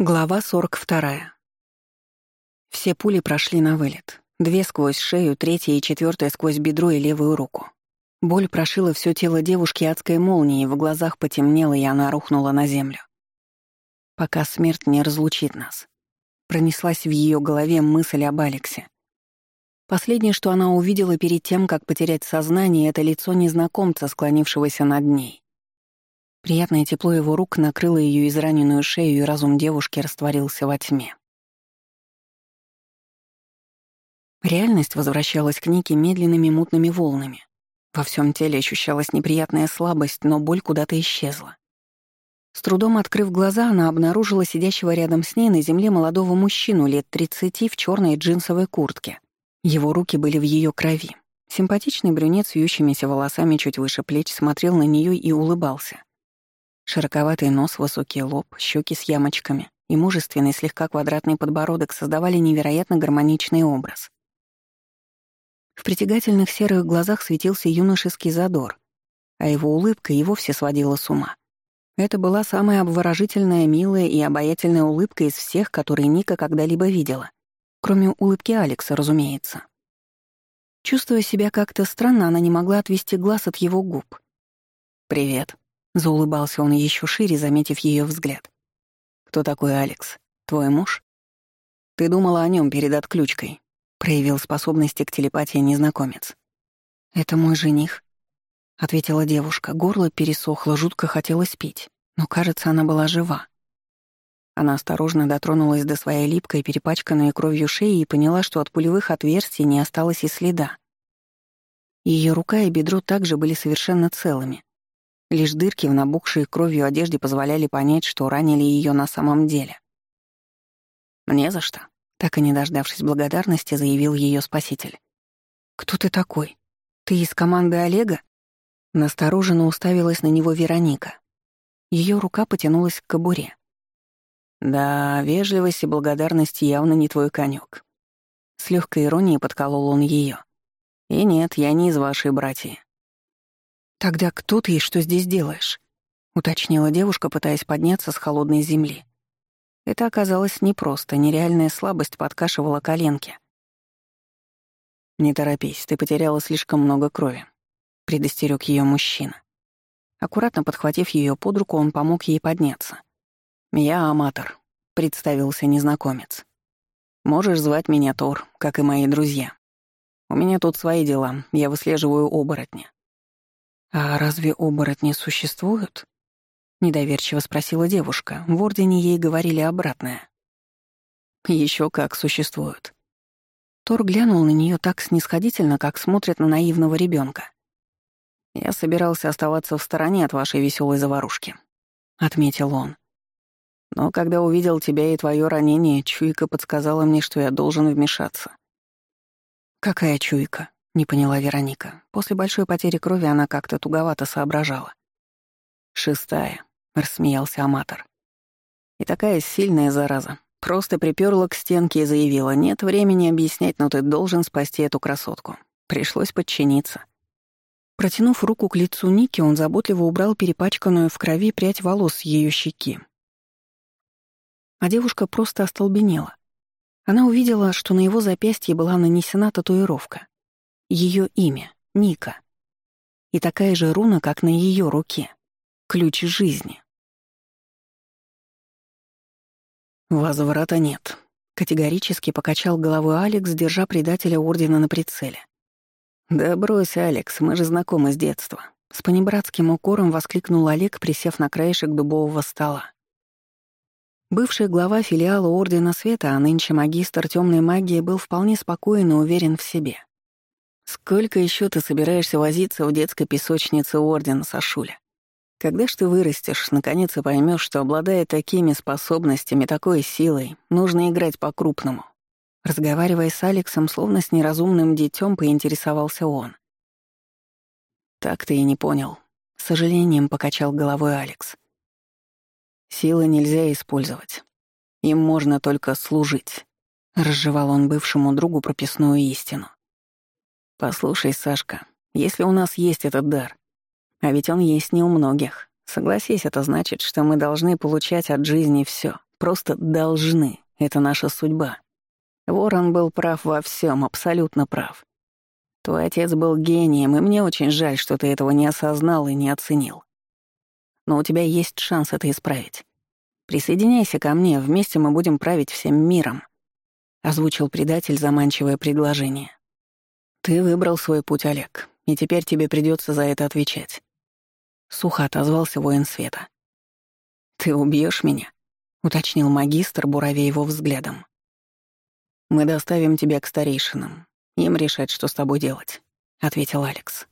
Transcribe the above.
Глава 42. Все пули прошли на вылет. Две сквозь шею, третья и четвертая сквозь бедро и левую руку. Боль прошила все тело девушки адской молнией, в глазах потемнело, и она рухнула на землю. Пока смерть не разлучит нас. Пронеслась в ее голове мысль об Алексе. Последнее, что она увидела перед тем, как потерять сознание, это лицо незнакомца, склонившегося над ней. Приятное тепло его рук накрыло ее израненную шею, и разум девушки растворился во тьме. Реальность возвращалась к Нике медленными мутными волнами. Во всем теле ощущалась неприятная слабость, но боль куда-то исчезла. С трудом открыв глаза, она обнаружила сидящего рядом с ней на земле молодого мужчину лет 30 в черной джинсовой куртке. Его руки были в ее крови. Симпатичный брюнет с вьющимися волосами чуть выше плеч смотрел на нее и улыбался. Широковатый нос, высокий лоб, щеки с ямочками и мужественный слегка квадратный подбородок создавали невероятно гармоничный образ. В притягательных серых глазах светился юношеский задор, а его улыбка и вовсе сводила с ума. Это была самая обворожительная, милая и обаятельная улыбка из всех, которые Ника когда-либо видела. Кроме улыбки Алекса, разумеется. Чувствуя себя как-то странно, она не могла отвести глаз от его губ. «Привет», Заулыбался он еще шире, заметив ее взгляд. «Кто такой Алекс? Твой муж?» «Ты думала о нем перед отключкой», — проявил способности к телепатии незнакомец. «Это мой жених», — ответила девушка. Горло пересохло, жутко хотелось пить, но, кажется, она была жива. Она осторожно дотронулась до своей липкой, перепачканной кровью шеи и поняла, что от пулевых отверстий не осталось и следа. Ее рука и бедро также были совершенно целыми, Лишь дырки в набухшей кровью одежде позволяли понять, что ранили ее на самом деле. Не за что?» — так и не дождавшись благодарности, заявил ее спаситель. «Кто ты такой? Ты из команды Олега?» Настороженно уставилась на него Вероника. Ее рука потянулась к кобуре. «Да, вежливость и благодарность явно не твой конек. С легкой иронией подколол он ее. «И нет, я не из вашей братьи. «Тогда кто ты и что здесь делаешь?» — уточнила девушка, пытаясь подняться с холодной земли. Это оказалось непросто, нереальная слабость подкашивала коленки. «Не торопись, ты потеряла слишком много крови», — предостерег ее мужчина. Аккуратно подхватив ее под руку, он помог ей подняться. «Я Аматор», — представился незнакомец. «Можешь звать меня Тор, как и мои друзья. У меня тут свои дела, я выслеживаю оборотня. «А разве оборотни существуют?» — недоверчиво спросила девушка. В Ордене ей говорили обратное. Еще как существуют». Тор глянул на нее так снисходительно, как смотрят на наивного ребенка. «Я собирался оставаться в стороне от вашей веселой заварушки», — отметил он. «Но когда увидел тебя и твое ранение, чуйка подсказала мне, что я должен вмешаться». «Какая чуйка?» Не поняла Вероника. После большой потери крови она как-то туговато соображала. «Шестая», — рассмеялся Аматор. «И такая сильная зараза. Просто приперла к стенке и заявила, нет времени объяснять, но ты должен спасти эту красотку. Пришлось подчиниться». Протянув руку к лицу Ники, он заботливо убрал перепачканную в крови прядь волос с ее щеки. А девушка просто остолбенела. Она увидела, что на его запястье была нанесена татуировка ее имя — Ника. И такая же руна, как на ее руке. Ключ жизни. «Возврата нет», — категорически покачал головой Алекс, держа предателя Ордена на прицеле. «Да брось, Алекс, мы же знакомы с детства», — с понебратским укором воскликнул Олег, присев на краешек дубового стола. Бывший глава филиала Ордена Света, а нынче магистр темной магии, был вполне спокоен и уверен в себе. Сколько еще ты собираешься возиться в детской песочнице Ордена Сашуля? Когда ж ты вырастешь, наконец и поймешь, что, обладая такими способностями, такой силой, нужно играть по-крупному. Разговаривая с Алексом, словно с неразумным детем, поинтересовался он. «Так ты и не понял», — с сожалением покачал головой Алекс. «Силы нельзя использовать. Им можно только служить», — разжевал он бывшему другу прописную истину. «Послушай, Сашка, если у нас есть этот дар, а ведь он есть не у многих, согласись, это значит, что мы должны получать от жизни все. Просто должны. Это наша судьба». Ворон был прав во всем, абсолютно прав. Твой отец был гением, и мне очень жаль, что ты этого не осознал и не оценил. Но у тебя есть шанс это исправить. Присоединяйся ко мне, вместе мы будем править всем миром», — озвучил предатель заманчивое предложение. «Ты выбрал свой путь, Олег, и теперь тебе придется за это отвечать». Сухо отозвался воин света. «Ты убьешь меня?» — уточнил магистр, буравя его взглядом. «Мы доставим тебя к старейшинам. Им решать, что с тобой делать», — ответил Алекс.